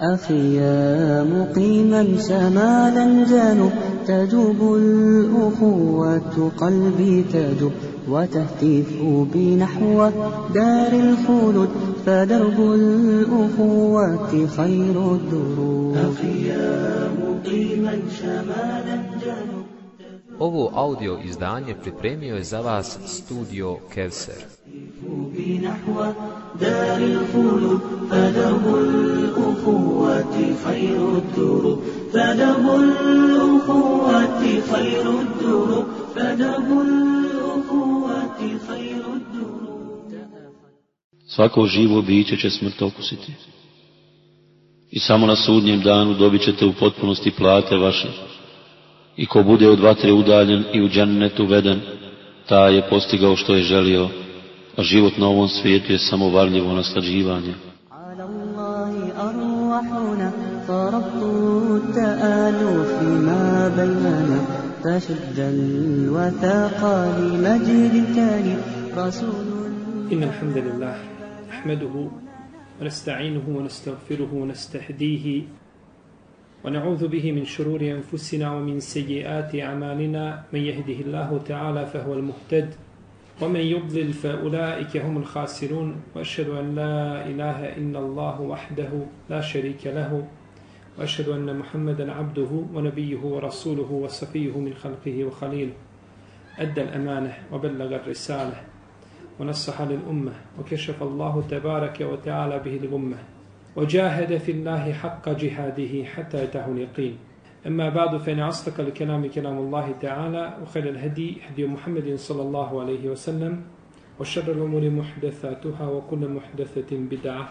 أخي يا مقيما شمالا جانب تجوب الأخوة قلبي تجوب وتهتف بي نحو دار الخلود فدرب الأخوة خير الدروب أخي يا مقيما شمالا جانب Ovo audio izdanje pripremio je za vas studio Kevser. بي نحو دار الخلود فدرب الأخوة خير الدروب فدرب الأخوة خير الدروب فدرب الأخوة خير الدروب Svako živo biće će smrt okusiti. I samo na sudnjem danu dobit ćete u potpunosti plate vaše. I ko bude od vatre udaljen i u džennetu veden, ta je postigao što je želio, a život na ovom svijetu je samo varljivo naslađivanje. على الله أرواحنا فرب التآلف ما بيننا فشد الوثاق لمجد تالي رسول إن الحمد لله نحمده ونستعينه ونستغفره ونستهديه ونعوذ به من شرور أنفسنا ومن سيئات أعمالنا من يهده الله تعالى فهو المهتد ومن يضلل فأولئك هم الخاسرون وأشهد أن لا إله إلا الله وحده لا شريك له وأشهد أن محمدا عبده ونبيه ورسوله وصفيه من خلقه وخليله أدى الأمانة وبلغ الرسالة ونصح للأمة وكشف الله تبارك وتعالى به الغمة وجاهد في الله حق جهاده حتى أتاه اليقين. أما بعد فإن أصدق الكلام كلام الله تعالى وخير الهدي هدي محمد صلى الله عليه وسلم وشر الأمور محدثاتها وكل محدثة بدعة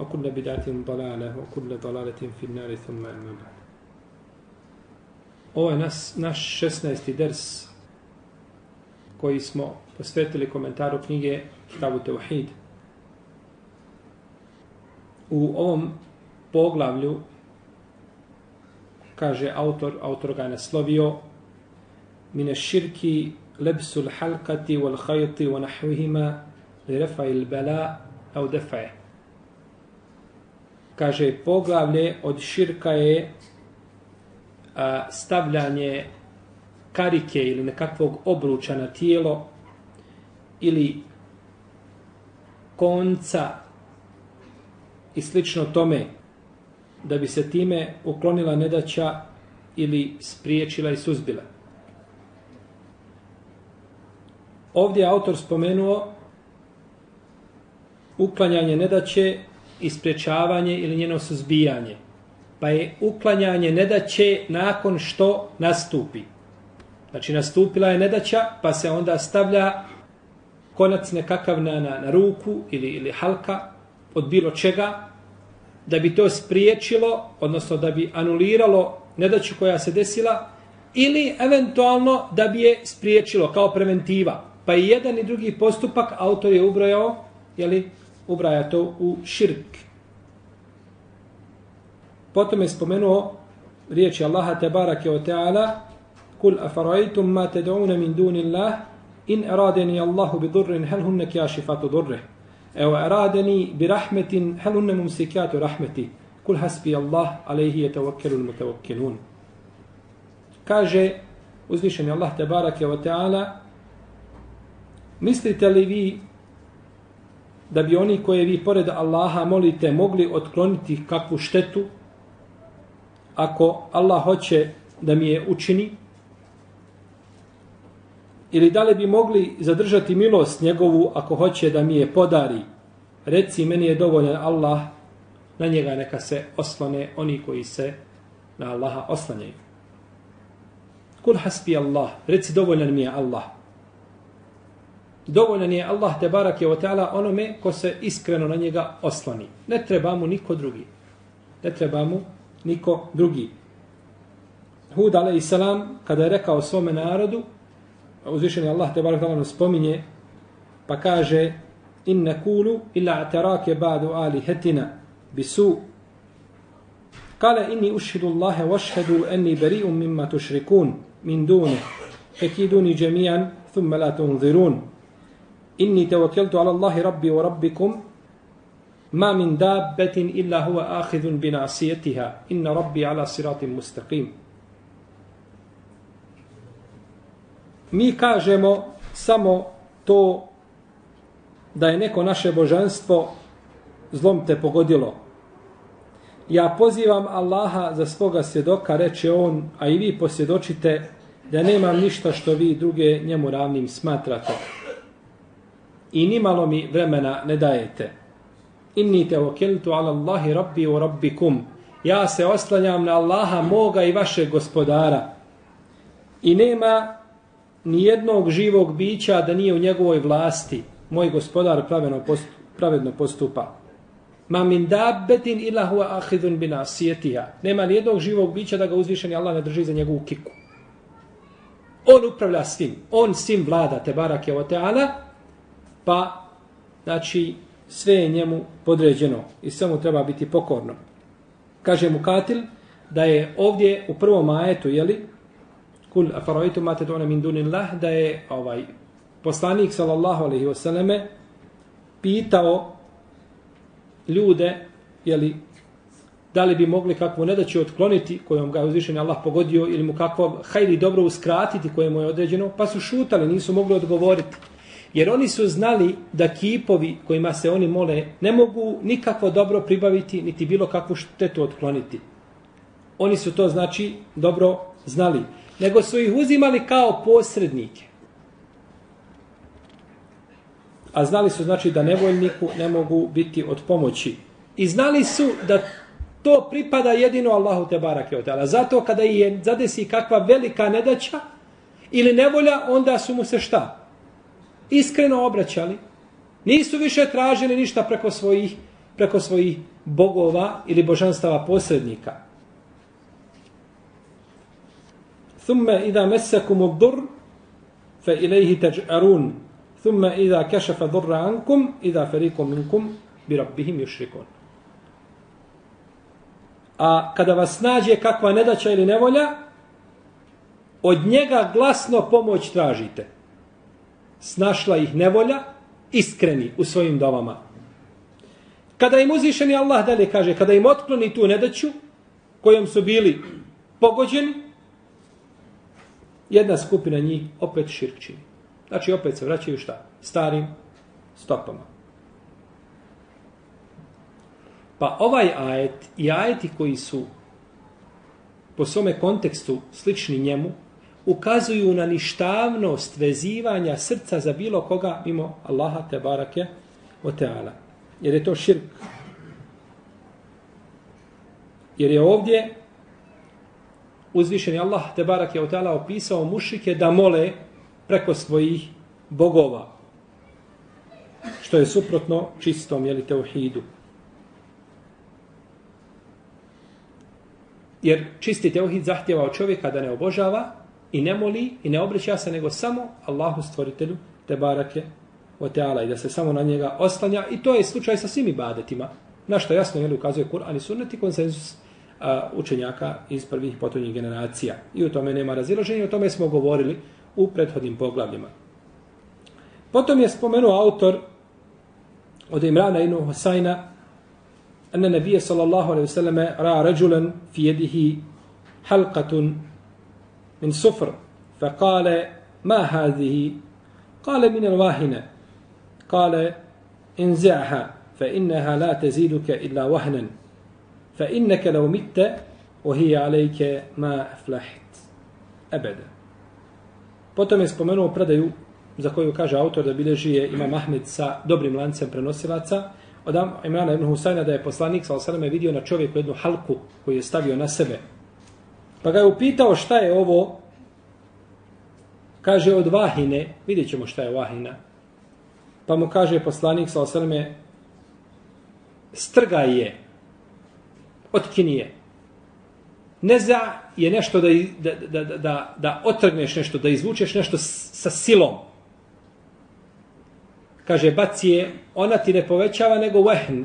وكل بدعة ضلالة وكل ضلالة في النار ثم أما بعد Ovo je nas, naš 16. ders koji smo posvetili komentaru knjige Kitabu Teuhid. U ovom poglavlju kaže autor, autor ga je naslovio mine širki lebsul halkati wal hajti wa nahvihima li refa il bela au defaj. Kaže, poglavlje od širka je a, stavljanje karike ili nekakvog obruča na tijelo ili konca i slično tome da bi se time uklonila nedaća ili spriječila i suzbila. Ovdje je autor spomenuo uklanjanje nedaće i spriječavanje ili njeno suzbijanje. Pa je uklanjanje nedaće nakon što nastupi. Znači nastupila je nedaća pa se onda stavlja konac nekakav na, na, na ruku ili, ili halka od bilo čega da bi to spriječilo, odnosno da bi anuliralo nedaću koja se desila, ili eventualno da bi je spriječilo kao preventiva. Pa i jedan i drugi postupak autor je ubrojao, jeli, ubraja to u širk. Potom je spomenuo riječi Allaha tebarake o teala Kul afarajtum ma ted'una min dunillah in eradeni Allahu bi durrin hel hunne kjašifatu durrih. Evo aradeni bi rahmetin hel unne mumsikatu rahmeti. Kul hasbi Allah, alaihi je tavakkelun mutawakkilun. Kaže uzvišeni Allah te barake wa ta'ala mislite li vi da bi oni koje vi pored Allaha molite mogli otkloniti kakvu štetu ako Allah hoće da mi je učini ili da li bi mogli zadržati milost njegovu ako hoće da mi je podari. Reci, meni je dovoljan Allah, na njega neka se oslone oni koji se na Allaha oslanjaju. Kul hasbi Allah, reci dovoljan mi je Allah. Dovoljan je Allah te barak je ta'ala onome ko se iskreno na njega oslani. Ne treba mu niko drugi. Ne treba mu niko drugi. Hud a.s. kada je rekao svome narodu, uzvišeni Allah te barek nam spominje, pa kaže in nakulu illa atarake ba'du alihatina bisu kale inni ušhidu Allahe vašhedu enni beri'um mimma tušrikun min dune fekiduni džemijan thumme la tunzirun inni tevakeltu ala Allahi rabbi wa rabbikum Ma min dabbetin illa huwa ahidun binasijetiha. Inna rabbi ala siratim mustaqim. Mi kažemo samo to da je neko naše božanstvo zlom te pogodilo. Ja pozivam Allaha za svoga svjedoka, reče on, a i vi posvjedočite da nemam ništa što vi druge njemu ravnim smatrate. I nimalo mi vremena ne dajete. Inni te okeltu ala Allahi rabbi u rabbikum. Ja se oslanjam na Allaha moga i vašeg gospodara. I nema nijednog živog bića da nije u njegovoj vlasti. Moj gospodar pravedno postupa. Pravedno postupa. Ma min dabbetin ila huwa ahidun bin asiyatiha. Nema ni jednog živog bića da ga uzvišeni Allah ne drži za njegovu kiku. On upravlja svim. On svim vlada, te barak je o teala, pa, znači, sve je njemu podređeno i samo treba biti pokorno. Kaže mu Katil da je ovdje u prvom ajetu, jeli, kul afaraitu ma dona min dunillah da je ovaj poslanik sallallahu alaihi selleme pitao ljude, je li da li bi mogli kakvu nedaću otkloniti kojom ga je uzvišen Allah pogodio ili mu kakvo hajli dobro uskratiti koje mu je određeno, pa su šutali, nisu mogli odgovoriti. Jer oni su znali da kipovi kojima se oni mole ne mogu nikakvo dobro pribaviti, niti bilo kakvu štetu otkloniti. Oni su to znači dobro znali. Nego su ih uzimali kao posrednike. A znali su znači da nevoljniku ne mogu biti od pomoći. I znali su da to pripada jedino Allahu te barake od Zato kada je zadesi kakva velika nedaća ili nevolja, onda su mu se šta? iskreno obraćali, nisu više tražili ništa preko svojih, preko svojih bogova ili božanstava posrednika. ثم إذا مسكم الضر فإليه تجأرون ثم إذا كشف ضر عنكم إذا فريق منكم بربهم يشركون. A kada vas nađe kakva nedaća ili nevolja, od njega glasno pomoć tražite snašla ih nevolja, iskreni u svojim dovama. Kada im uzvišeni Allah dalje kaže, kada im otkloni tu nedaću, kojom su bili pogođeni, jedna skupina njih opet širk Znači, opet se vraćaju šta? Starim stopama. Pa ovaj ajet i ajeti koji su po svome kontekstu slični njemu, ukazuju na ništavnost vezivanja srca za bilo koga mimo Allaha te barake o teala. Jer je to širk. Jer je ovdje uzvišeni Allah te barak je otala opisao mušike da mole preko svojih bogova. Što je suprotno čistom, jeli, teuhidu. Jer čisti teuhid zahtjeva od čovjeka da ne obožava, i ne moli i ne obraća se nego samo Allahu stvoritelju te barake o teala i da se samo na njega oslanja i to je slučaj sa svim ibadetima na što jasno je ukazuje Kur'an i sunnet i konsenzus a, učenjaka iz prvih potonjih generacija i u tome nema razilaženja o tome smo govorili u prethodnim poglavljima potom je spomenuo autor od Imrana ibn Husajna anna nabije sallallahu alaihi wasallam ra rađulan fi jedihi halqatun من صفر فقال ما هذه قال من الواهنة قال انزعها فإنها لا تزيدك إلا وهنا فإنك لو مت وهي عليك ما أفلحت أبدا Potom je spomenuo predaju za koju kaže autor da bileži je Imam Ahmed sa dobrim lancem prenosilaca od Imrana ibn Husajna da je poslanik sa osaleme vidio na čovjeku jednu halku koju je stavio na sebe Pa ga je upitao šta je ovo, kaže od vahine, vidjet ćemo šta je vahina. Pa mu kaže poslanik sa osrme, strgaj je, otkini je. Neza je nešto da, da, da, da, da otrgneš nešto, da izvučeš nešto sa silom. Kaže, baci je, ona ti ne povećava nego vehn,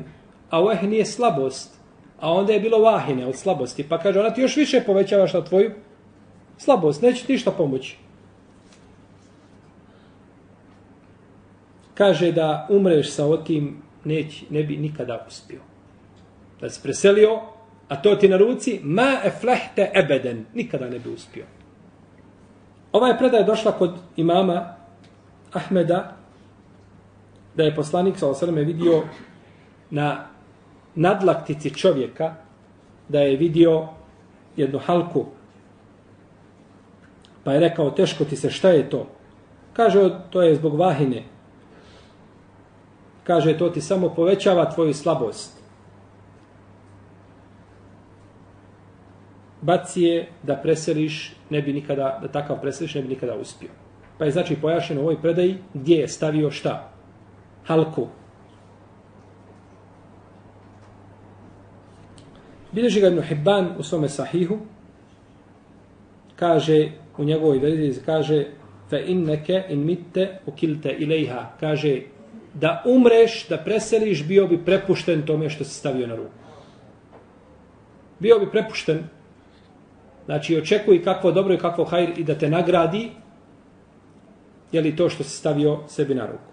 a vehn je slabost a onda je bilo vahine od slabosti. Pa kaže, ona ti još više povećava što tvoju slabost, neće ti ništa pomoći. Kaže da umreš sa otim neći, ne bi nikada uspio. Da si preselio, a to ti na ruci, ma eflehte ebeden, nikada ne bi uspio. Ova je predaja došla kod imama Ahmeda, da je poslanik sa osrme vidio na nadlaktici čovjeka, da je vidio jednu halku, pa je rekao, teško ti se, šta je to? Kaže, to je zbog vahine. Kaže, to ti samo povećava tvoju slabost. Baci je da preseliš, ne bi nikada, da takav preseliš, ne bi nikada uspio. Pa je znači pojašeno u ovoj predaji gdje je stavio šta? Halku. Bileži ga Ibn Hibban u svome sahihu, kaže u njegovoj verziji, kaže fa inneke in mitte ukilte ilaiha, kaže da umreš, da preseliš, bio bi prepušten tome što se stavio na ruku. Bio bi prepušten, znači očekuj kakvo dobro i kakvo hajr i da te nagradi, je li to što se stavio sebi na ruku.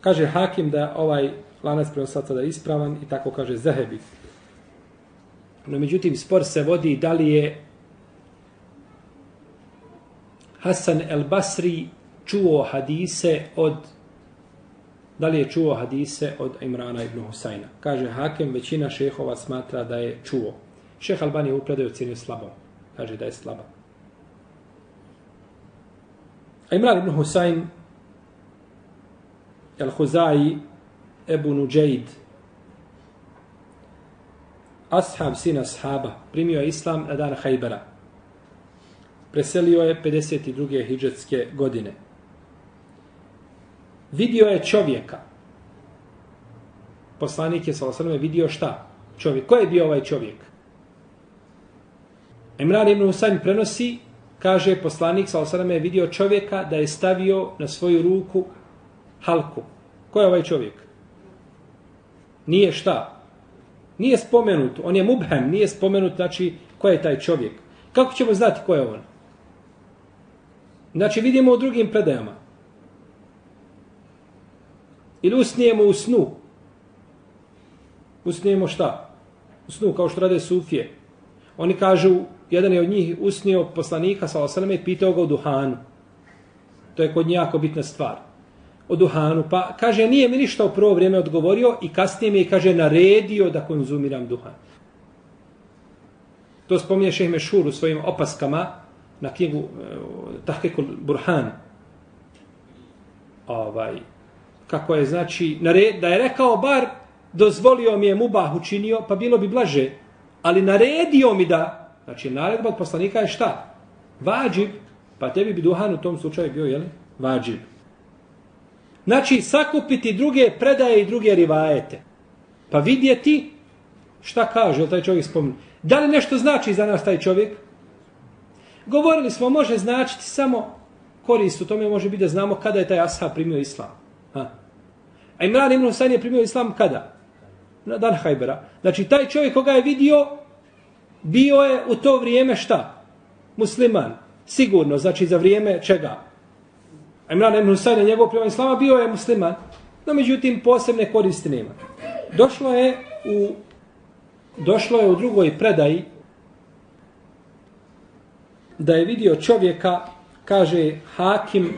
Kaže Hakim da ovaj lanac prenosaca da je ispravan i tako kaže Zahebi. No međutim, spor se vodi da li je Hasan el Basri čuo hadise od da li je čuo hadise od Imrana ibn Husajna. Kaže Hakem, većina šehova smatra da je čuo. Šeh Albani je upredaju ocjenio slabo. Kaže da je slaba. A Imran ibn Husajn el Huzai Ebu Nuđeid ashab sin ashaba primio je islam na dan Hajbera. Preselio je 52. hijđetske godine vidio je čovjeka. Poslanik je sallallahu vidio šta? Čovjek. Ko je bio ovaj čovjek? Imran ibn Husayn prenosi, kaže poslanik sallallahu je vidio čovjeka da je stavio na svoju ruku halku. Ko je ovaj čovjek? Nije šta? Nije spomenut, on je mubhem, nije spomenut, znači, ko je taj čovjek? Kako ćemo znati ko je on? Znači, vidimo u drugim predajama. Ili usnijemo u snu. Usnijemo šta? U snu, kao što rade sufije. Oni kažu, jedan je od njih usnio poslanika, sa osaleme i pitao ga o duhanu. To je kod njih jako bitna stvar. O duhanu. Pa kaže, nije mi ništa u prvo vrijeme odgovorio i kasnije mi je, kaže, naredio da konzumiram duhan. To spominje Šeh Mešur u svojim opaskama na knjigu eh, Tahkekul Burhan. Ovaj, kako je znači da je rekao bar dozvolio mi je mubah učinio pa bilo bi blaže ali naredio mi da znači naredba od poslanika je šta? Vađib pa tebi bi duhan u tom slučaju bio jeli vađib. Znači sakupiti druge predaje i druge rivajete. Pa vidjeti šta kaže taj čovjek spomni da li nešto znači za nas taj čovjek? Govorili smo može značiti samo korist u tome može biti da znamo kada je taj ashab primio islam. Ha? A Imran ibn Husayn je primio islam kada? Na dan Hajbera. Znači, taj čovjek koga je vidio, bio je u to vrijeme šta? Musliman. Sigurno, znači za vrijeme čega? A Imran ibn Husayn je njegov primio islama, bio je musliman. No, međutim, posebne koristi nema. Došlo je u došlo je u drugoj predaji da je vidio čovjeka, kaže Hakim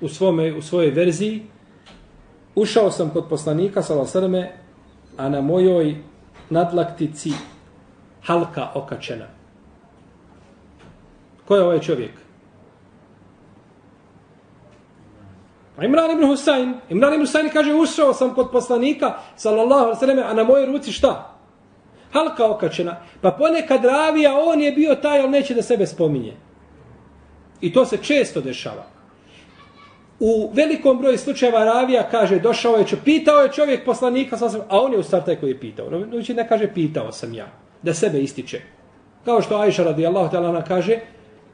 u, svome, u svojoj verziji, Ušao sam kod poslanika, salasaleme, a na mojoj nadlaktici halka okačena. Ko je ovaj čovjek? Imran ibn Husayn, Imran ibn Husayn kaže, ušao sam kod poslanika, sallallahu alaihi a na mojoj ruci šta? Halka okačena. Pa ponekad ravija, on je bio taj, ali neće da sebe spominje. I to se često dešava u velikom broju slučajeva ravija kaže došao je čo pitao je čovjek poslanika a on je u stvari taj koji je pitao. No, znači, ne kaže pitao sam ja, da sebe ističe. Kao što Ajša radijallahu ta'ala ona kaže,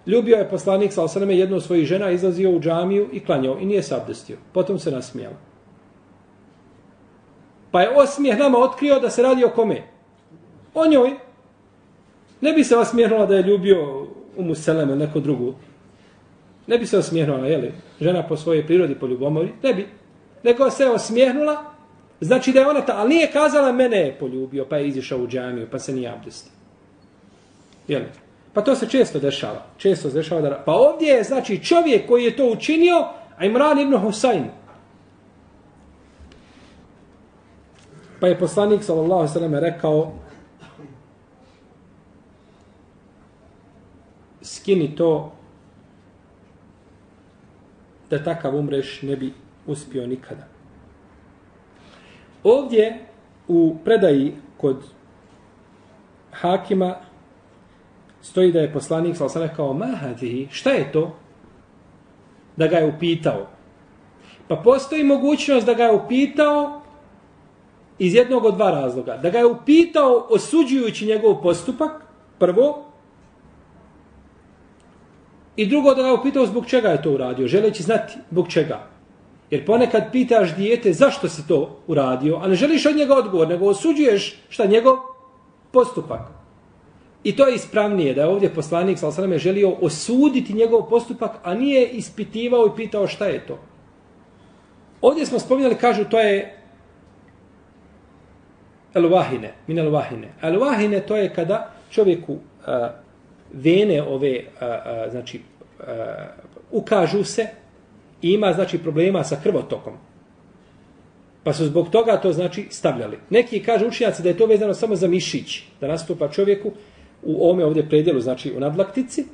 ljubio je poslanik sa osaname jednu od svojih žena, izlazio u džamiju i klanjao i nije se abdestio. Potom se nasmijala. Pa je osmijeh nama otkrio da se radi o kome? O njoj. Ne bi se osmijehnula da je ljubio u Museleme, neko drugu Ne bi se osmijehnula, jeli. Žena po svojoj prirodi, po ljubomori. Ne bi. Nego se osmijehnula Znači da je ona ta, ali nije kazala mene je poljubio, pa je izišao u džamiju, pa se nije abdestio. Jel? Pa to se često dešava. Često se dešava da... Pa ovdje je, znači, čovjek koji je to učinio, a Imran ibn Husayn. Pa je poslanik, sallallahu sallam, rekao, skini to da takav umreš ne bi uspio nikada. Ovdje u predaji kod Hakima stoji da je poslanik sa osam rekao mahadihi, šta je to? Da ga je upitao. Pa postoji mogućnost da ga je upitao iz jednog od dva razloga. Da ga je upitao osuđujući njegov postupak, prvo, i drugo da ga je upitao zbog čega je to uradio, želeći znati zbog čega. Jer ponekad pitaš dijete zašto si to uradio, a ne želiš od njega odgovor, nego osuđuješ šta njegov postupak. I to je ispravnije, da je ovdje poslanik s.a.v. želio osuditi njegov postupak, a nije ispitivao i pitao šta je to. Ovdje smo spominjali, kažu, to je elvahine, min elvahine. Elvahine to je kada čovjeku a, vene ove, a, a, znači, a, ukažu se, i ima znači problema sa krvotokom. Pa su zbog toga to znači stavljali. Neki kažu učinjaci da je to vezano samo za mišić, da nastupa čovjeku u ome ovdje predjelu, znači u nadlaktici,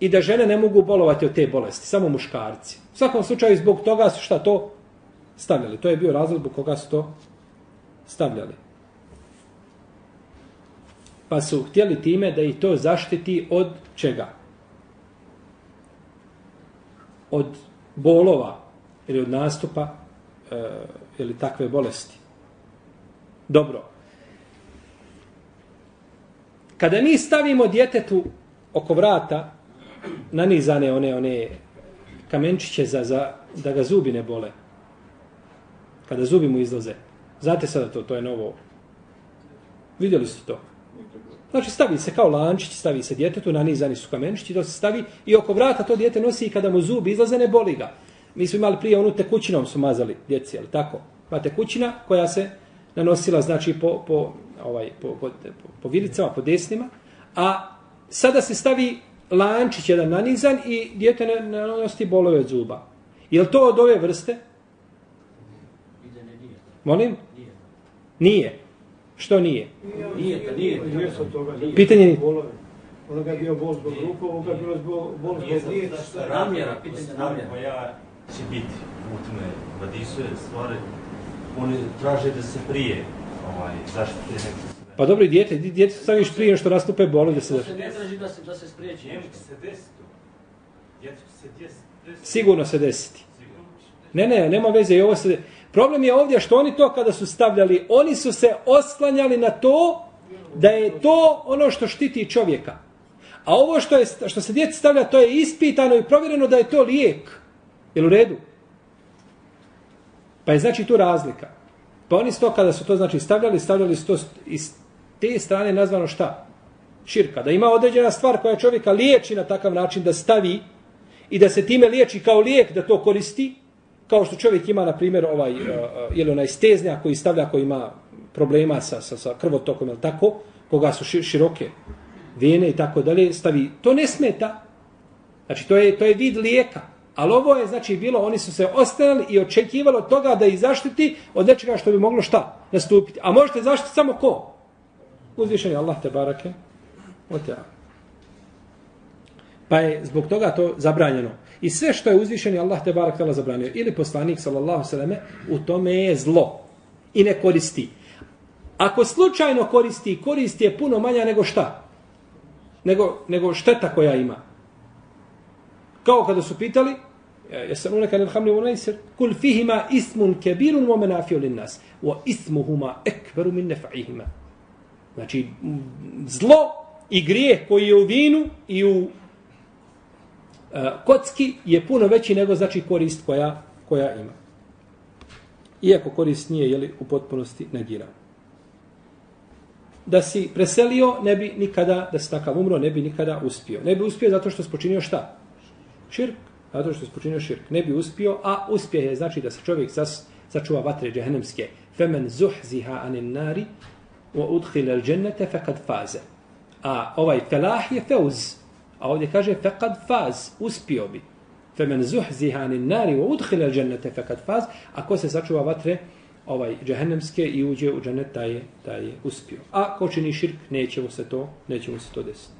i da žene ne mogu bolovati od te bolesti, samo muškarci. U svakom slučaju zbog toga su šta to stavljali. To je bio razlog zbog koga su to stavljali. Pa su htjeli time da ih to zaštiti od čega? Od bolova ili od nastupa e, ili takve bolesti. Dobro. Kada mi stavimo djetetu oko vrata nanizane one one kamenčiće za, za da ga zubi ne bole. Kada zubi mu izlaze. Znate sada to, to je novo. Vidjeli ste to? Znači stavi se kao lančić, stavi se djetetu, nanizani su kamenčići, to se stavi i oko vrata to djete nosi i kada mu zubi izlaze ne boli ga. Mi smo imali prije onu tekućinom su mazali djeci, ali tako? Pa tekućina koja se nanosila znači po, po, ovaj, po, po, po, po vilicama, po desnima, a sada se stavi lančić jedan nanizan i djete ne, ne nosi bolove od zuba. Je to od ove vrste? Molim? Nije. Što nije? Nije, nije. Nije sa toga. Pitanje nije. Ono ga je bio bol zbog ruku, ovo ga je bilo bol, bol Nije, zbog... nije, ramjera, pitanje ramjera. koja će biti u tome vadisuje stvari, oni traže da se prije ovaj, zaštite nekako Pa dobro, i djete, djete staviš prije što nastupe boli da se... To se ne traži da se, da se spriječi. Njemu će se desiti to. Djecu će se desiti. Sigurno se desiti. Ne, ne, nema veze i ovo se... Problem je ovdje što oni to kada su stavljali, oni su se osklanjali na to da je to ono što štiti čovjeka. A ovo što, je, što se djeci stavlja, to je ispitano i provjereno da je to lijek. Jel u redu? Pa je znači tu razlika. Pa oni su to kada su to znači stavljali, stavljali su to iz te strane nazvano šta? Širka. Da ima određena stvar koja čovjeka liječi na takav način da stavi i da se time liječi kao lijek da to koristi, kao što čovjek ima, na primjer, ovaj, eh, eh, uh, ili onaj steznja koji stavlja, koji ima problema sa, sa, sa krvotokom, ili tako, koga su široke vene i tako dalje, stavi, to ne smeta. Znači, to je, to je vid lijeka. Ali ovo je, znači, bilo, oni su se ostanali i očekivalo od toga da ih zaštiti od nečega što bi moglo šta nastupiti. A možete zaštiti samo ko? Uzvišen je Allah te barake. Ote. Pa je zbog toga to zabranjeno. I sve što je uzvišeni Allah te barak tala zabranio. Ili poslanik, sallallahu sallame, u tome je zlo. I ne koristi. Ako slučajno koristi, koristi je puno manja nego šta? Nego, nego šteta koja ima. Kao kada su pitali, jesam uneka nel hamli unajsir, kul fihima ismun kebirun wa menafio lin nas, wa ismuhuma ekveru min nefa'ihima. Znači, zlo i grijeh koji je u vinu i u E, kocki je puno veći nego znači korist koja, koja ima. Iako korist nije jeli, u potpunosti negira. Da si preselio, ne bi nikada, da si takav umro, ne bi nikada uspio. Ne bi uspio zato što si počinio šta? Širk. Zato što si počinio širk. Ne bi uspio, a uspjeh je znači da se čovjek sas, sačuva vatre džehennemske. Femen zuhziha anin nari wa udkhila al džennete fekad faze. A ovaj felah je feuz. A ovdje kaže fekad faz, uspio bi. Femen zuhziha anin nari wa udkhila al džennete fekad faz. ako se sačuva vatre, ovaj džehennemske i uđe u džennet, taj je, taj je uspio. A ko čini širk, neće mu se to, neće mu se to desiti.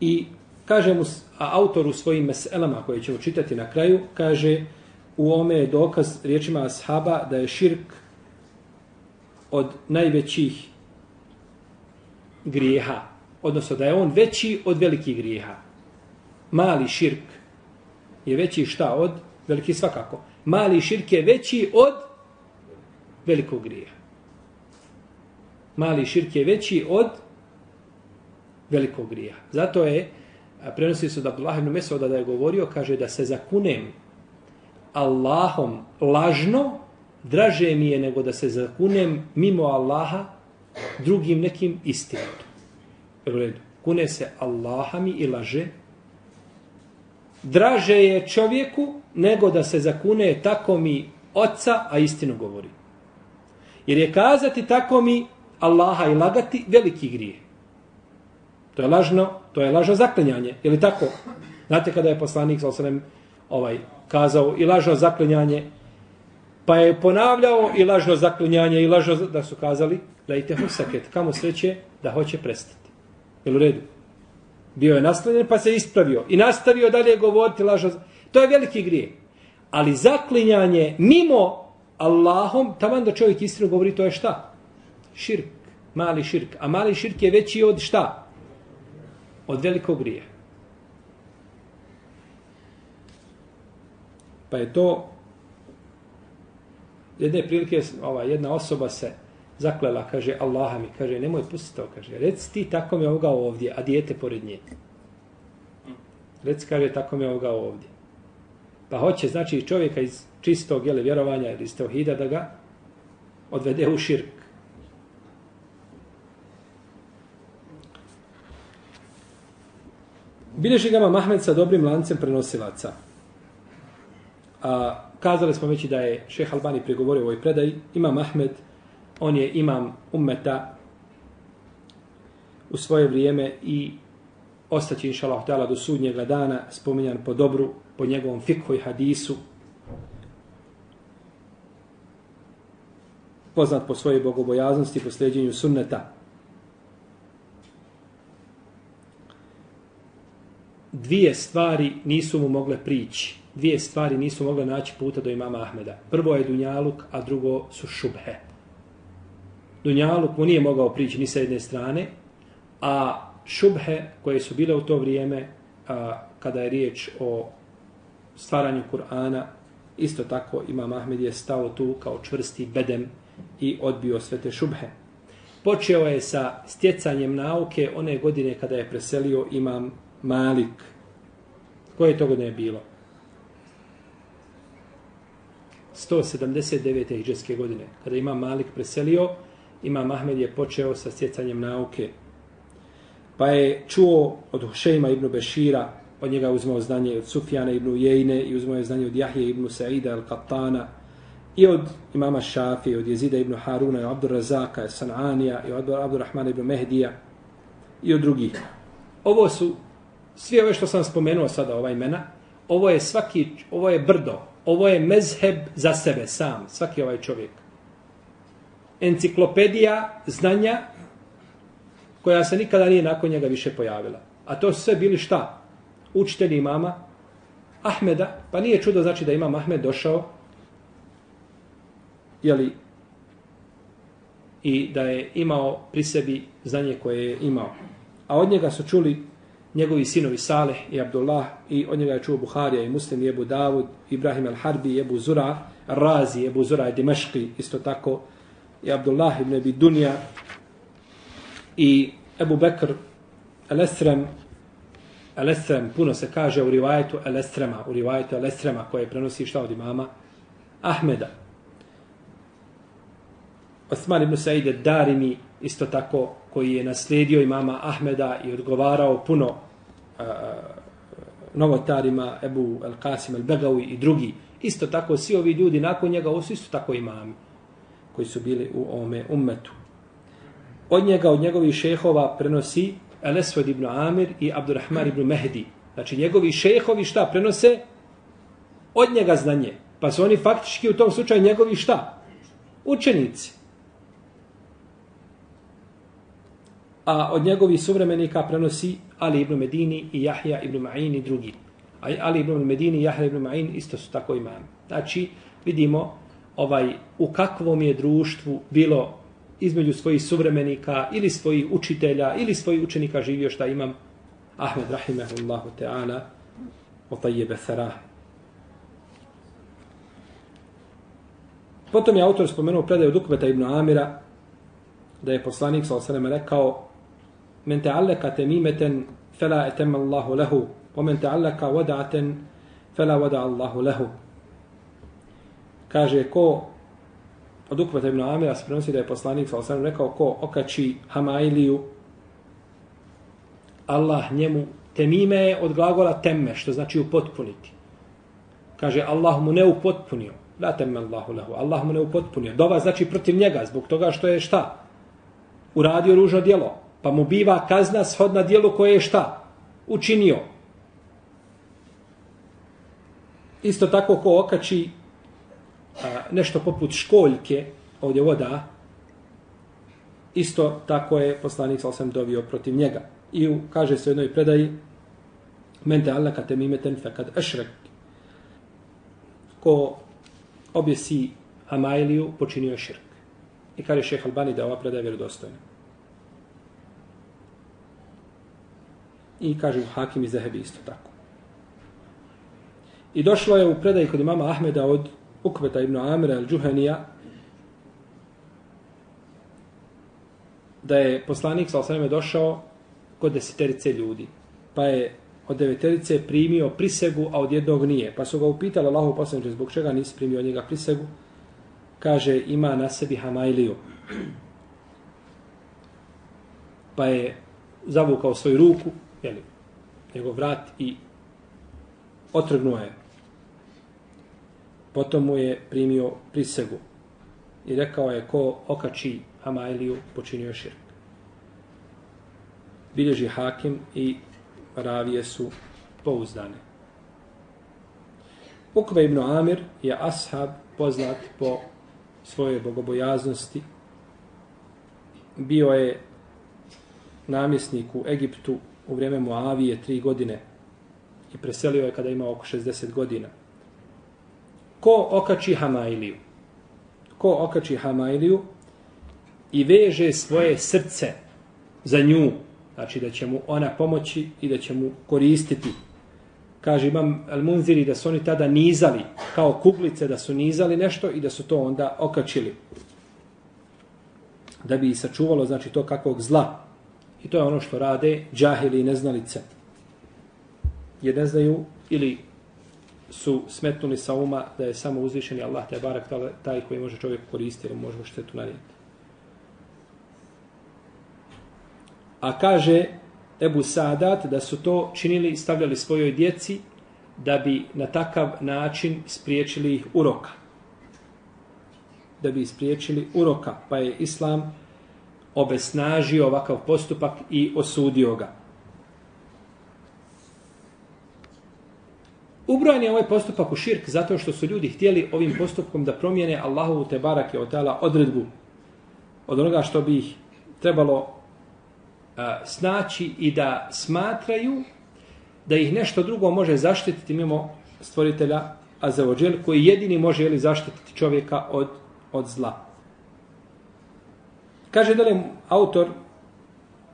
I kaže mu, a autor u svojim meselama koje ćemo čitati na kraju, kaže u ome je dokaz riječima ashaba da je širk od najvećih grijeha. Odnosno da je on veći od velikih grijeha. Mali širk je veći šta od veliki svakako. Mali širk je veći od velikog grijeha. Mali širk je veći od velikog grijeha. Zato je, prenosi su da Abdullah ibn Mesoda da je govorio, kaže da se zakunem Allahom lažno, draže mi je nego da se zakunem mimo Allaha drugim nekim istinom. U redu. Kune se Allahami i laže. Draže je čovjeku nego da se zakune tako mi oca, a istinu govori. Jer je kazati tako mi Allaha i lagati veliki grije. To je lažno, to je lažno zaklinjanje. Je li tako? Znate kada je poslanik sa osanem ovaj, kazao i lažno zaklinjanje, pa je ponavljao i lažno zaklinjanje i lažno da su kazali lejte husaket, kamo sreće da hoće prestati. Jel u redu? Bio je nastavljen pa se ispravio i nastavio dalje govoriti lažno. To je veliki grije. Ali zaklinjanje mimo Allahom, taman da čovjek istinu govori, to je šta? Širk. Mali širk. A mali širk je veći od šta? Od velikog grija. Pa je to jedne prilike ova jedna osoba se zaklela, kaže Allaha mi, kaže nemoj pustiti to, kaže reci ti tako mi ovoga ovdje, a dijete pored nje. Reci, kaže, tako mi ovoga ovdje. Pa hoće, znači, čovjeka iz čistog jele, vjerovanja ili iz teohida da ga odvede u širk. Bileži ga Mahmed sa dobrim lancem prenosilaca. A, kazali smo već da je šeh Albani pregovorio u ovoj predaji. Ima Ahmed, on je imam ummeta u svoje vrijeme i ostaće inša Allah do sudnjega dana spominjan po dobru, po njegovom fikhu i hadisu. Poznat po svojoj bogobojaznosti, po sljeđenju sunneta. Dvije stvari nisu mu mogle prići. Dvije stvari nisu mogle naći puta do imama Ahmeda. Prvo je Dunjaluk, a drugo su šubhe. Dunjaluk mu nije mogao prići ni sa jedne strane, a šubhe koje su bile u to vrijeme a, kada je riječ o stvaranju Kur'ana, isto tako Imam Ahmed je stao tu kao čvrsti bedem i odbio sve te šubhe. Počeo je sa stjecanjem nauke one godine kada je preselio Imam Malik. Koje to godine je bilo? 179. hijđarske godine. Kada Imam Malik preselio, Imam Ahmed je počeo sa stjecanjem nauke. Pa je čuo od Hušejma ibn Bešira, od njega uzmao znanje od Sufjana ibn Jejne i uzmao je znanje od Jahije ibn Saida al-Qattana i od imama Šafi, od Jezida ibn Haruna i od Abdur Razaka, i Sananija i od Abdurrahmana ibn Mehdija i od drugih. Ovo su, svi ove što sam spomenuo sada, ova imena, ovo je svaki, ovo je brdo, ovo je mezheb za sebe sam, svaki ovaj čovjek. Enciklopedija znanja koja se nikada nije nakon njega više pojavila. A to su sve bili šta? Učitelji imama Ahmeda. Pa nije čudo znači da imam Ahmed došao jeli, i da je imao pri sebi znanje koje je imao. A od njega su čuli njegovi sinovi Saleh i Abdullah i od njega je čuo Buharija i Muslim i Ebu Davud, Ibrahim al-Harbi i Ebu Zura, Razi, Ebu Zura i Dimeški, isto tako, i Abdullah ibn Abi Dunja i Ebu Bekr Al-Esrem Al-Esrem, puno se kaže u rivajetu Al-Esrema, u rivajetu Al-Esrema koje prenosi šta od imama Ahmeda. Osman ibn Said Darimi isto tako koji je naslijedio imama Ahmeda i odgovarao puno uh, novotarima Ebu Al-Qasim Al-Begawi i drugi Isto tako, svi ovi ljudi nakon njega, ovo su isto tako imami koji su bili u ome ummetu. Od njega, od njegovih šehova prenosi Elesvod ibn Amir i Abdurrahman ibn Mehdi. Znači, njegovi šehovi šta prenose? Od njega znanje. Pa su oni faktički u tom slučaju njegovi šta? Učenici. A od njegovih suvremenika prenosi Ali ibn Medini i Jahja ibn Ma'in i drugi. Ali ibn Medini i Jahja ibn Ma'in isto su tako imam. Znači, vidimo ovaj u kakvom je društvu bilo između svojih suvremenika ili svojih učitelja ili svojih učenika živio šta imam Ahmed rahimehullahu ta'ala o tajjebe sarah. Potom je autor spomenuo predaju Dukveta ibn Amira da je poslanik sa osanem rekao men ta'allaka temimeten fela etem Allahu lehu ومن men ta'allaka wada'aten fela الله له lehu kaže ko od Ukvata ibn Amira se prenosi da je poslanik sa rekao ko okači Hamailiju Allah njemu temime je od glagola temme što znači upotpuniti kaže Allah mu ne upotpunio La temme Allahu lahu. Allah mu ne upotpunio. Dova znači protiv njega, zbog toga što je šta? Uradio ružno djelo Pa mu biva kazna shodna djelu koje je šta? Učinio. Isto tako ko okači a, nešto poput školjke, ovdje voda, isto tako je poslanik sa osam dovio protiv njega. I u, kaže se u jednoj predaji, mente Allah kad temimeten fekad ešrek. Ko objesi Hamailiju, počinio je širk. I kaže šeha Albani da ova predaja vjerodostojna. I kaže Hakim i Zahebi isto tako. I došlo je u predaji kod imama Ahmeda od Ukveta ibn Amira al-đuhenija da je poslanik sa osaname došao kod deseterice ljudi. Pa je od deveterice primio prisegu, a od jednog nije. Pa su ga upitali Allahu poslaniče zbog čega nisi primio od njega prisegu. Kaže, ima na sebi Hamailiju. Pa je zavukao svoju ruku, jeli, njegov vrat i otrgnuo je. Potom mu je primio prisegu i rekao je ko okači Hamailiju počinio širk. Bilježi hakim i ravije su pouzdane. Ukve ibn Amir je ashab poznat po svojoj bogobojaznosti. Bio je namjesnik u Egiptu u vrijeme Moavije tri godine i preselio je kada ima oko 60 godina. Ko okači Hamailiju? Ko okači Hamailiju i veže svoje srce za nju, znači da će mu ona pomoći i da će mu koristiti. Kaže imam Al-Munziri da su oni tada nizali, kao kuglice da su nizali nešto i da su to onda okačili. Da bi sačuvalo znači to kakvog zla. I to je ono što rade džahili i neznalice. Jer ne znaju ili su smetnuli sa uma da je samo uzvišeni Allah te barak taj koji može čovjek koristiti ili može štetu nanijeti. A kaže Ebu Sadat da su to činili i stavljali svojoj djeci da bi na takav način spriječili ih uroka. Da bi spriječili uroka. Pa je Islam obesnažio ovakav postupak i osudio ga. Ubrojen je ovaj postupak u širk zato što su ljudi htjeli ovim postupkom da promijene Allahovu te barake od odredbu od onoga što bi ih trebalo e, snaći i da smatraju da ih nešto drugo može zaštititi mimo stvoritelja Azeođel, koji jedini može jeli, zaštititi čovjeka od, od zla. Kaže dalje autor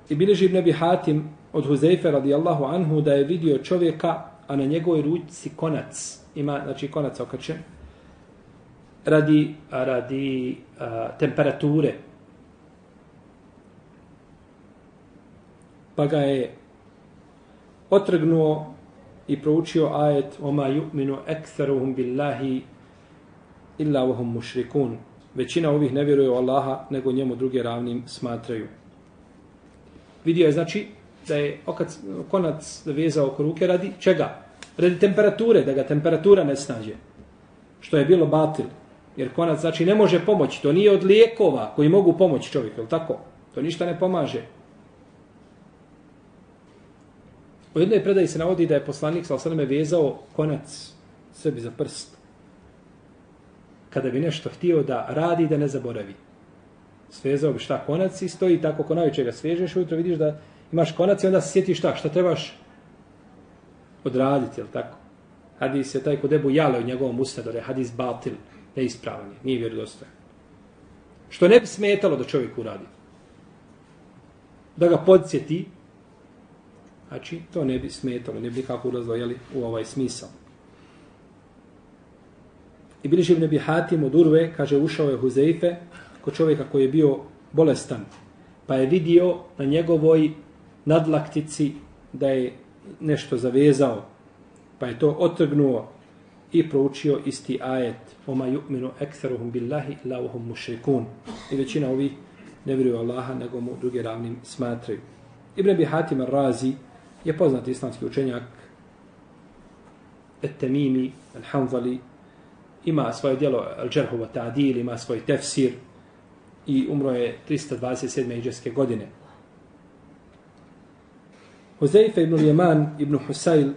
i bileži ibn Abi Hatim od Huzeyfe radijallahu anhu da je vidio čovjeka, a na njegovoj ruci konac, ima znači konac okačen, radi, radi a, temperature, pa ga je otrgnuo i proučio ajet oma yu'minu aktharuhum billahi illa vohum mušrikun. većina ovih ne vjeruje u Allaha nego njemu druge ravnim smatraju. Vidio je znači da je okac, konac vezao oko ruke radi čega? Radi temperature, da ga temperatura ne snađe. što je bilo batil. Jer konac znači ne može pomoći. To nije od lijekova koji mogu pomoći čovjeku, je tako? To ništa ne pomaže. U jednoj predaji se navodi da je poslanik sa osaname vezao konac sebi za prst. Kada bi nešto htio da radi da ne zaboravi. Svezao bi šta konac i stoji tako ko najveće ga svežeš, ujutro vidiš da imaš konac i onda se sjetiš šta, šta trebaš odraditi, jel tako? Hadis je taj kod Ebu Jale u njegovom ustadore, hadis batil, neispravan je, nije vjerodostojan. Što ne bi smetalo da čovjek uradi. Da ga podsjeti, znači to ne bi smetalo, ne bi kako ulazilo jeli, u ovaj smisao. I bili ibn bi Hatim od Urve, kaže, ušao je Huzeife, kod čovjeka koji je bio bolestan, pa je vidio na njegovoj nadlaktici da je nešto zavezao, pa je to otrgnuo i proučio isti ajet Oma yu'minu ekseruhum billahi lauhum uhum mušrikun. I većina ovih ne vjeruju Allaha, nego mu druge ravnim smatraju. Ibn Abi Hatim razi je poznati islamski učenjak Et-Temimi, Al-Hanzali, ima svoje djelo Al-Džerhu wa Ta'dil, ima svoj tefsir i umro je 327. iđeske godine. Huzeife ibn Jeman ibn Husayl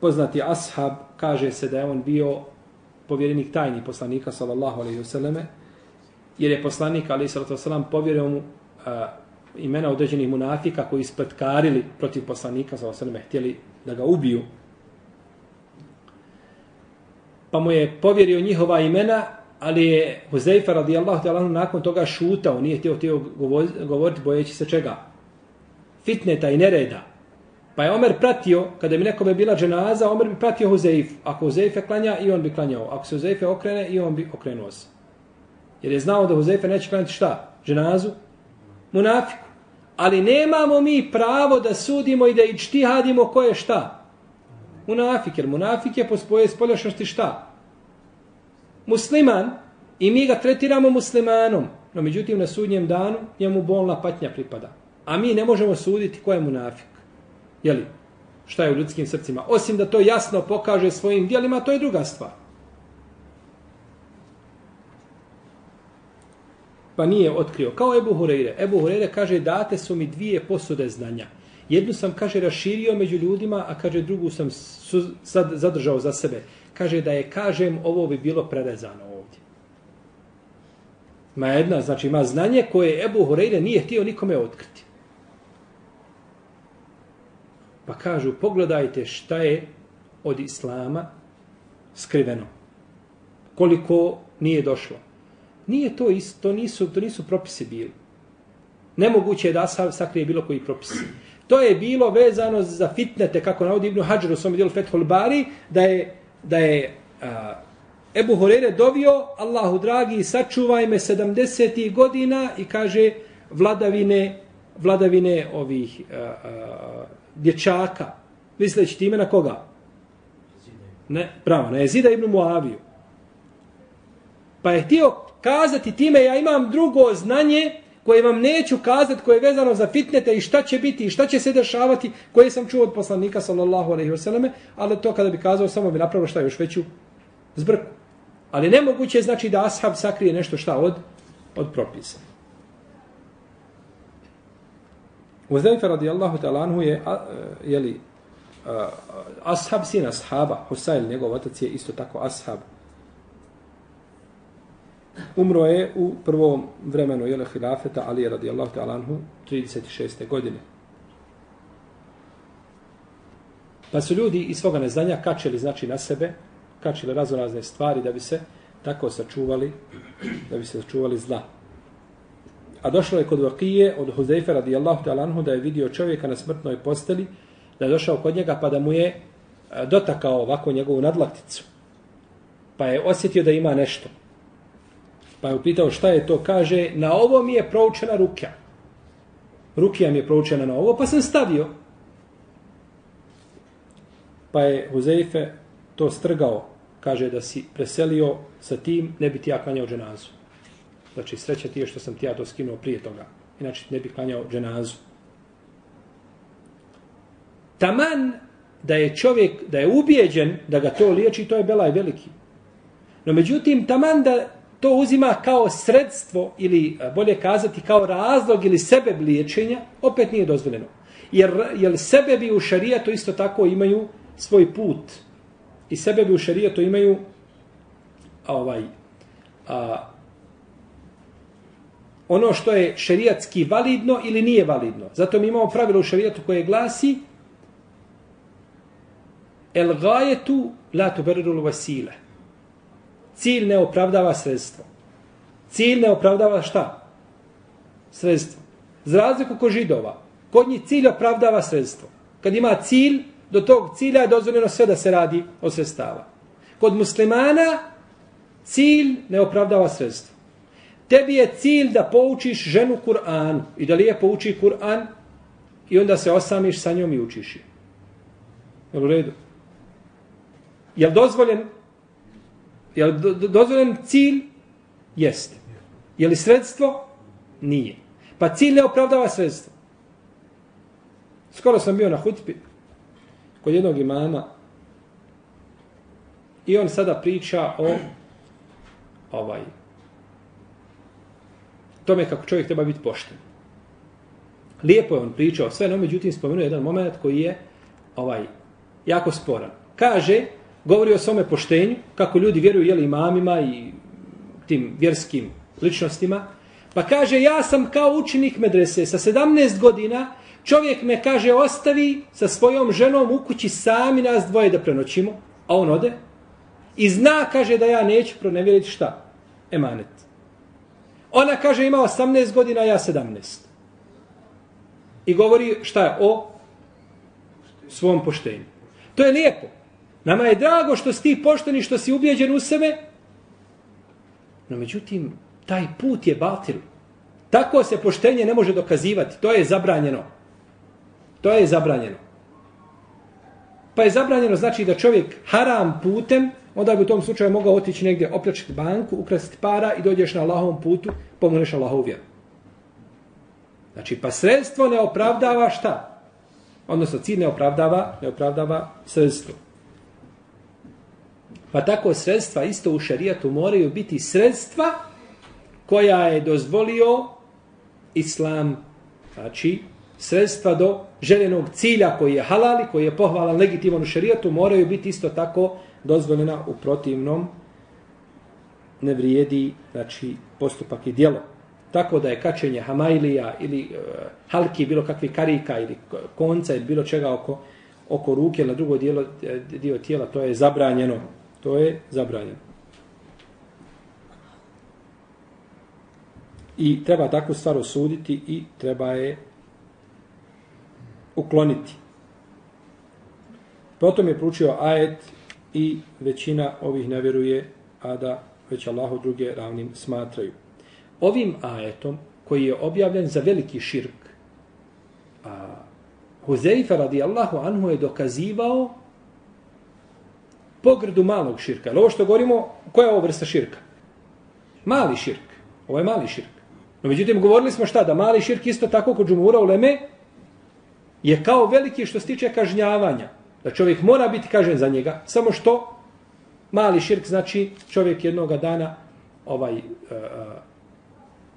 poznati ashab, kaže se da je on bio povjerenik tajni poslanika, sallallahu alaihi vseleme, jer je poslanik, alaihi sallatu wasallam, povjerio mu a, imena određenih munafika koji spletkarili protiv poslanika, sallallahu alaihi htjeli da ga ubiju. Pa mu je povjerio njihova imena, ali je Huzeifa radijallahu ta'ala nakon toga šutao, nije htio, htio govoriti bojeći se čega? Fitneta i nereda. Pa je Omer pratio, kada bi nekome bila dženaza, Omer bi pratio Huzeif. Ako Huzeife klanja, i on bi klanjao. Ako se Huzeife okrene, i on bi okrenuo se. Jer je znao da Huzeife neće klanjati šta? Dženazu? Munafiku. Ali nemamo mi pravo da sudimo i da ičtihadimo ko je šta? Munafik. Jer munafik je po svoje spoljašnosti šta? Musliman. I mi ga tretiramo muslimanom. No međutim, na sudnjem danu njemu bolna patnja pripada. A mi ne možemo suditi ko je munafik. Jeli, šta je u ljudskim srcima. Osim da to jasno pokaže svojim dijelima, to je druga stvar. Pa nije otkrio. Kao Ebu Hureyre. Ebu Hureyre kaže, date su mi dvije posude znanja. Jednu sam, kaže, raširio među ljudima, a kaže, drugu sam su, sad zadržao za sebe. Kaže da je, kažem, ovo bi bilo prerezano ovdje. Ma jedna, znači ima znanje koje Ebu Hureyre nije htio nikome otkriti. Pa kažu, pogledajte šta je od Islama skriveno. Koliko nije došlo. Nije to isto, to nisu, to nisu propisi bili. Nemoguće je da sakrije bilo koji propisi. To je bilo vezano za fitnete, kako navodi Ibnu Hadžar u svom dijelu Fethul Bari, da je, da je a, Ebu Horeire dovio, Allahu dragi, sačuvaj me 70. godina i kaže vladavine, vladavine ovih a, a, dječaka, misleći time na koga? Ne, pravo, na Jezida ibn Muaviju. Pa je htio kazati time, ja imam drugo znanje koje vam neću kazati, koje je vezano za fitnete i šta će biti i šta će se dešavati, koje sam čuo od poslanika, sallallahu alaihi wasallam, ali to kada bi kazao, samo bi napravilo šta još veću zbrku. Ali nemoguće je znači da ashab sakrije nešto šta od, od propisa. Uzaifa radijallahu ta'ala anhu je, a, e, jeli, a, ashab sin ashaba, Husail, njegov otac je isto tako ashab. Umro je u prvom vremenu jele hilafeta Ali radijallahu ta'ala anhu 36. godine. Pa su ljudi iz svoga neznanja kačeli znači na sebe, kačeli razne stvari da bi se tako sačuvali, da bi se sačuvali zla. A došlo je kod Vakije od Huzeife radijallahu ta'ala anhu da je vidio čovjeka na smrtnoj posteli, da je došao kod njega pa da mu je e, dotakao ovako njegovu nadlakticu. Pa je osjetio da ima nešto. Pa je upitao šta je to, kaže, na ovo mi je proučena rukja. Rukija mi je proučena na ovo, pa sam stavio. Pa je Huzeife to strgao, kaže da si preselio sa tim, ne bi ti ja klanjao dženazu. Znači, sreća ti je što sam ti ja to skinuo prije toga. Inače, ne bi klanjao dženazu. Taman da je čovjek, da je ubijeđen da ga to liječi, to je belaj veliki. No međutim, taman da to uzima kao sredstvo ili e, bolje kazati kao razlog ili sebe liječenja, opet nije dozvoljeno. Jer, jer sebe bi u šarijatu isto tako imaju svoj put. I sebe bi u šarijatu imaju a, ovaj, a, ono što je šerijatski validno ili nije validno. Zato mi imamo pravilo u šerijatu koje glasi El gajetu la tuberru vasile. Cilj ne opravdava sredstvo. Cilj ne opravdava šta? Sredstvo. Za razliku kod židova. Kod njih cilj opravdava sredstvo. Kad ima cilj, do tog cilja je dozvoljeno sve da se radi od sredstava. Kod muslimana cilj ne opravdava sredstvo. Tebi je cilj da poučiš ženu Kur'an i da lijepo uči Kur'an i onda se osamiš sa njom i učiš je. Jel u redu? Je dozvoljen? Je li do, do, dozvoljen cilj? Jeste. Je li sredstvo? Nije. Pa cilj ne opravdava sredstvo. Skoro sam bio na hutbi kod jednog imama i on sada priča o ovaj tome kako čovjek treba biti pošten. Lijepo je on pričao sve, no međutim spomenuo jedan moment koji je ovaj jako sporan. Kaže, govori o svome poštenju, kako ljudi vjeruju jeli imamima i tim vjerskim ličnostima, pa kaže, ja sam kao učenik medrese sa 17 godina, čovjek me kaže, ostavi sa svojom ženom u kući sami nas dvoje da prenoćimo, a on ode, i zna, kaže, da ja neću pronevjeriti šta? Emanet. Ona kaže ima 18 godina, ja 17. I govori šta je o svom poštenju. To je lijepo. Nama je drago što si ti pošteni, što si ubijeđen u sebe. No međutim, taj put je batil. Tako se poštenje ne može dokazivati. To je zabranjeno. To je zabranjeno. Pa je zabranjeno znači da čovjek haram putem onda bi u tom slučaju mogao otići negdje, opljačiti banku, ukrasiti para i dođeš na Allahovom putu, pomogneš Allahovu vjeru. Znači, pa sredstvo ne opravdava šta? Odnosno, cilj ne opravdava, ne opravdava sredstvo. Pa tako sredstva isto u šarijatu moraju biti sredstva koja je dozvolio islam. Znači, sredstva do željenog cilja koji je halali, koji je pohvalan legitiman u šarijatu, moraju biti isto tako dozvoljena u protivnom ne vrijedi znači, postupak i dijelo. Tako da je kačenje hamailija ili e, halki, bilo kakvi karika ili konca ili bilo čega oko, oko ruke na drugo dijelo, e, dio tijela, to je zabranjeno. To je zabranjeno. I treba takvu stvar osuditi i treba je ukloniti. Potom je pručio ajet i većina ovih ne vjeruje, a da već Allahu druge ravnim smatraju. Ovim ajetom, koji je objavljen za veliki širk, a Huzeifa radijallahu anhu je dokazivao pogrdu malog širka. ovo što govorimo, koja je ovo vrsta širka? Mali širk. Ovo je mali širk. No, međutim, govorili smo šta? Da mali širk isto tako kod džumura u Leme je kao veliki što se tiče kažnjavanja. Da čovjek mora biti kažen za njega, samo što mali širk znači čovjek jednoga dana ovaj uh,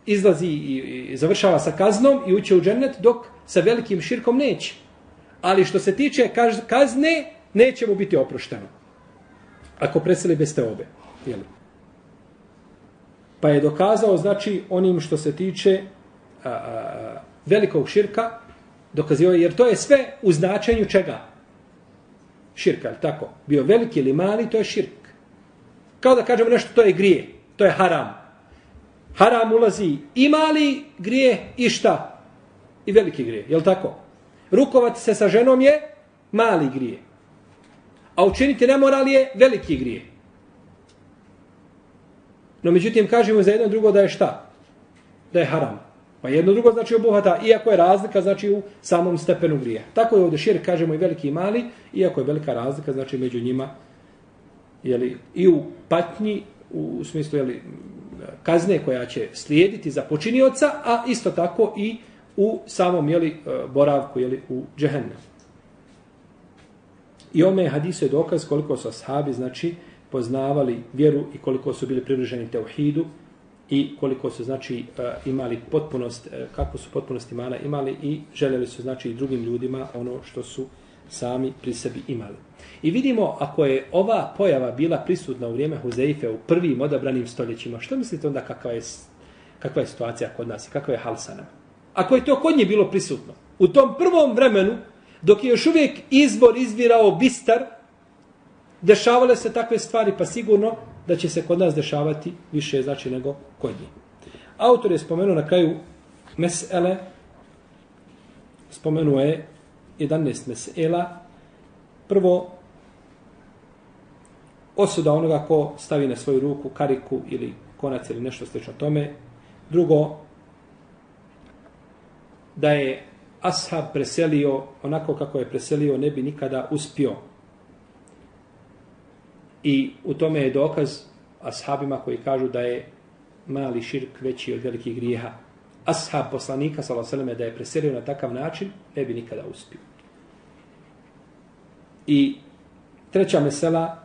izlazi i, i završava sa kaznom i uče u džennet dok sa velikim širkom neće. Ali što se tiče kaz, kazne, neće mu biti oprošteno. Ako preseli bez te obe. Jeli? Pa je dokazao, znači, onim što se tiče a, a, velikog širka, dokazio jer to je sve u značenju čega? širka, ali tako? Bio veliki ili mali, to je širk. Kao da kažemo nešto, to je grije, to je haram. Haram ulazi i mali grije i šta? I veliki grije, je tako? Rukovati se sa ženom je mali grije. A učiniti nemoral je veliki grije. No međutim, kažemo za jedno drugo da je šta? Da je haram. Pa jedno drugo znači obuhvata, iako je razlika znači u samom stepenu grija. Tako je ovdje šir, kažemo i veliki i mali, iako je velika razlika znači među njima jeli, i u patnji, u smislu jeli, kazne koja će slijediti za počinioca, a isto tako i u samom jeli, boravku jeli, u džehennem. I ome hadisu je dokaz koliko su ashabi, znači, poznavali vjeru i koliko su bili privrženi teuhidu i koliko su, znači, eh, imali potpunost, eh, kako su potpunost imana imali i željeli su, znači, i drugim ljudima ono što su sami pri sebi imali. I vidimo, ako je ova pojava bila prisutna u vrijeme Huzeife u prvim odabranim stoljećima, što mislite onda kakva je, kakva je situacija kod nas i kakva je halsana? Ako je to kod nje bilo prisutno, u tom prvom vremenu, dok je još uvijek izbor izvirao bistar, dešavale se takve stvari, pa sigurno da će se kod nas dešavati više znači nego kod njih. Autor je spomenuo na kraju mesele, spomenuo je 11 mesela. Prvo, osuda onoga ko stavi na svoju ruku kariku ili konac ili nešto slično tome. Drugo, da je ashab preselio onako kako je preselio, ne bi nikada uspio. I u tome je dokaz ashabima koji kažu da je mali širk veći od velikih grijeha. Ashab poslanika, s.a.v. da je preselio na takav način, ne bi nikada uspio. I treća mesela,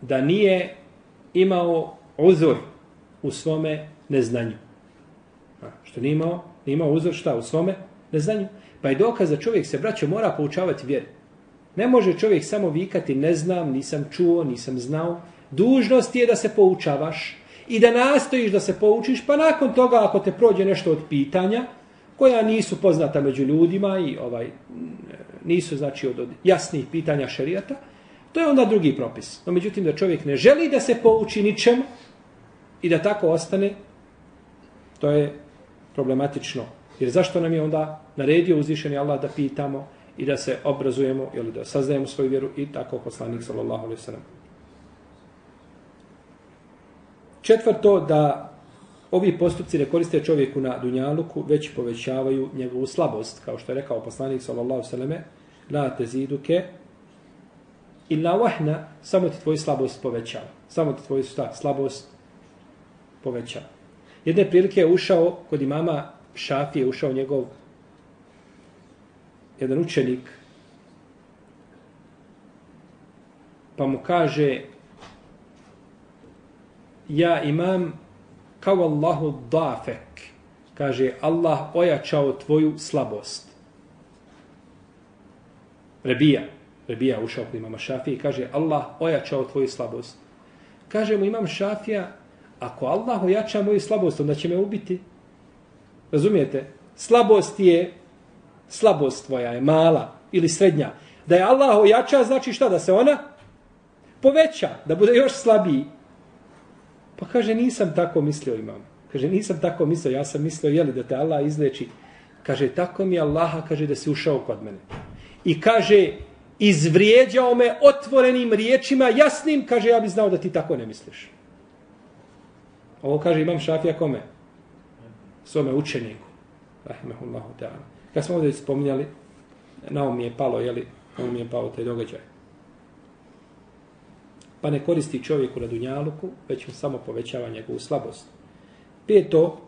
da nije imao uzor u svome neznanju. Što nije imao? Nije imao uzor šta u svome neznanju. Pa je dokaz da čovjek se, braćo, mora poučavati vjeru. Ne može čovjek samo vikati ne znam, nisam čuo, nisam znao. Dužnost je da se poučavaš i da nastojiš da se poučiš, pa nakon toga ako te prođe nešto od pitanja koja nisu poznata među ljudima i ovaj nisu znači od, od jasnih pitanja šerijata, to je onda drugi propis. No međutim da čovjek ne želi da se pouči ničemu i da tako ostane, to je problematično. Jer zašto nam je onda naredio uzvišeni Allah da pitamo i da se obrazujemo ili da saznajemo svoju vjeru i tako poslanik sallallahu alaihi sallam. Četvrto, da ovi postupci ne koriste čovjeku na dunjaluku, već povećavaju njegovu slabost, kao što je rekao poslanik sallallahu alaihi sallam, la te ziduke illa wahna, samo ti tvoju slabost povećava. Samo ti tvoju šta, slabost povećava. Jedne prilike je ušao kod imama Šafije, ušao njegov jedan učenik, pa mu kaže, ja imam kao Allahu dafek, kaže, Allah ojačao tvoju slabost. Rebija, Rebija ušao kod imama Šafije i kaže, Allah ojačao tvoju slabost. Kaže mu imam Šafija, ako Allah ojača moju slabost, onda će me ubiti. Razumijete? Slabost je slabost tvoja je mala ili srednja. Da je Allah ojača, znači šta? Da se ona poveća, da bude još slabiji. Pa kaže, nisam tako mislio imam. Kaže, nisam tako mislio, ja sam mislio, jeli, da te Allah izleči. Kaže, tako mi Allaha, kaže, da si ušao kod mene. I kaže, izvrijeđao me otvorenim riječima, jasnim, kaže, ja bi znao da ti tako ne misliš. Ovo kaže, imam šafija kome? Svome učeniku. Rahimahullahu ta'ala. Kad smo ovdje spominjali, na ovom mi je palo, jeli, na mi je pao taj događaj. Pa ne koristi čovjeku na dunjaluku, već mu samo povećava njegovu slabost. Peto,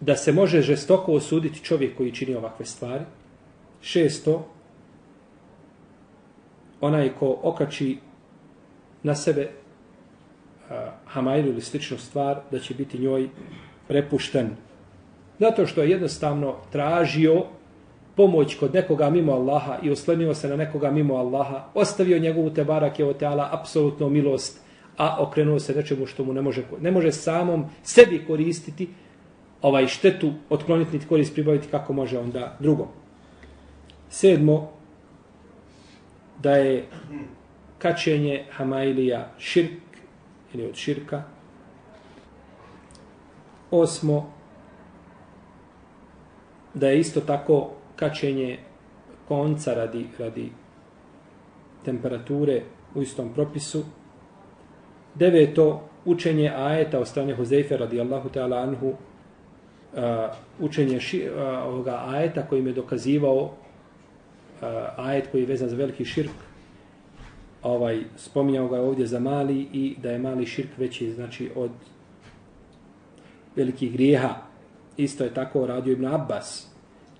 da se može žestoko osuditi čovjek koji čini ovakve stvari. Šesto, onaj ko okači na sebe hamajlu ili sličnu stvar, da će biti njoj prepušten Zato što je jednostavno tražio pomoć kod nekoga mimo Allaha i oslenio se na nekoga mimo Allaha, ostavio njegovu te barak je teala apsolutno milost, a okrenuo se nečemu što mu ne može, ne može samom sebi koristiti ovaj štetu, otkloniti niti korist pribaviti kako može onda drugom. Sedmo, da je kačenje Hamailija širk ili od širka. Osmo, da je isto tako kačenje konca radi, radi temperature u istom propisu. Deveto, učenje ajeta od strane Huzeyfe radijallahu ta'ala anhu, uh, učenje ši, uh, ovoga ajeta kojim je dokazivao uh, ajet koji je vezan za veliki širk, ovaj, spominjao ga ovdje za mali i da je mali širk veći znači od velikih grijeha. Isto je tako radio Ibn Abbas.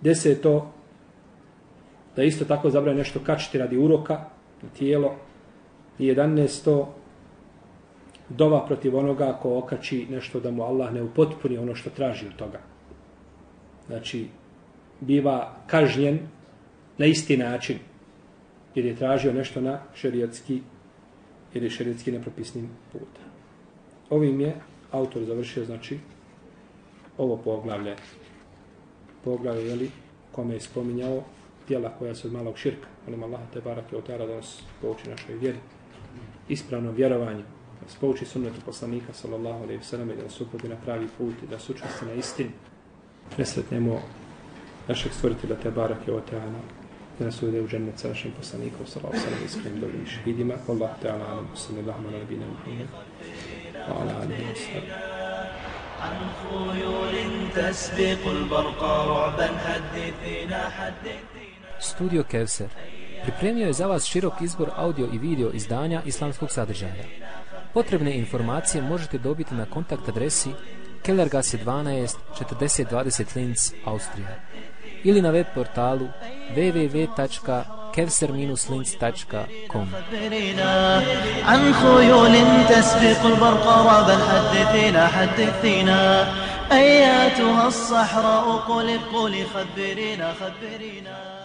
Deseto, Da isto tako zabranjeno nešto kačiti radi uroka na tijelo. I 11. Dova protiv onoga ko okači nešto da mu Allah ne upotpuni ono što traži od toga. Znači, biva kažnjen na isti način jer je tražio nešto na šerijatski ili šerijatski nepropisnim putem. Ovim je autor završio, znači, ovo poglavlje. Poglavlje jeli, kome je spominjao djela koja su od malog širka. Molim Allah te barake od tara da nas pouči našoj vjeri. Ispravno vjerovanje. Da nas pouči sunnetu poslanika sallallahu alaihi sallam i da nas uputi na pravi put i da se učesti na istinu. Nesretnemo našeg stvoritelja te barake od tara da nas uvede u džennet sa našim poslanikom sallallahu alaihi sallam iskrenim dobi šehidima. Allah te ala alam sallallahu alaihi sallam i ala i sallam sallam عن خيول تسبق البرق رعبا حدثنا حدثنا Studio Kevser pripremio je za vas širok izbor audio i video izdanja islamskog sadržaja. Potrebne informacije možete dobiti na kontakt adresi Kellergasse 12 4020 Linz, Austrija Ili na web portalu www.kellergasse.com kevser-linz.com عن خيول تسبق البرق رابا حدثينا حدثينا أياتها الصحراء خبرينا خبرينا.